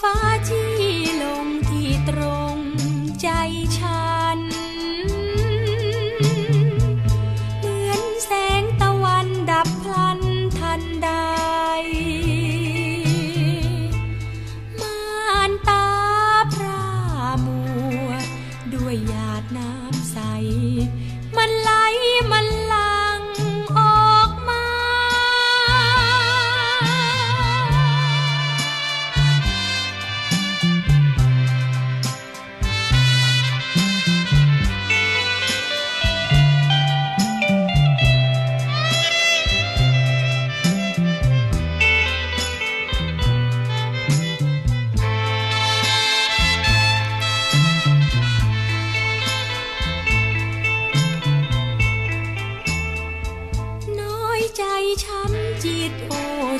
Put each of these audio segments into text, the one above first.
ฟ้า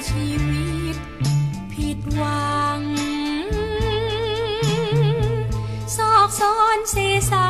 ชีวิตผิดหวังซอกซ้อนเสสังสิ้น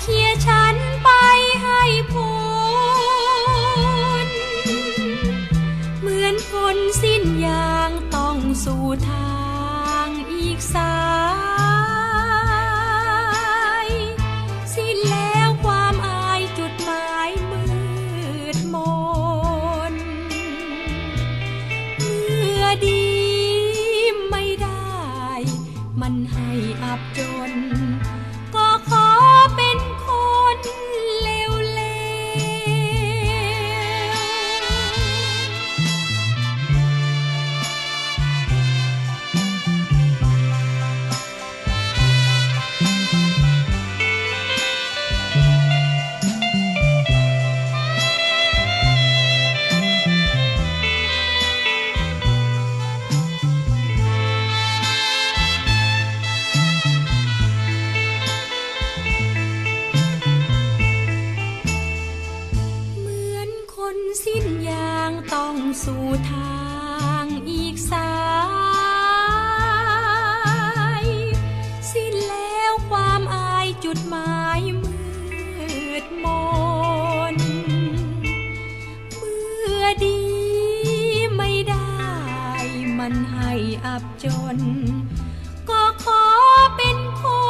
เคียร์ฉันไปให้พ้นเหมือนคนสิ้นยางต้องสู่ทางอีกสาย นสิ้นยางต้องสู่ทางอีกสาย สิ้นแล้วความอายจุดหมายมืดมนเมื่อดีไม่ได้มันให้อับจน ก็ขอเป็นคน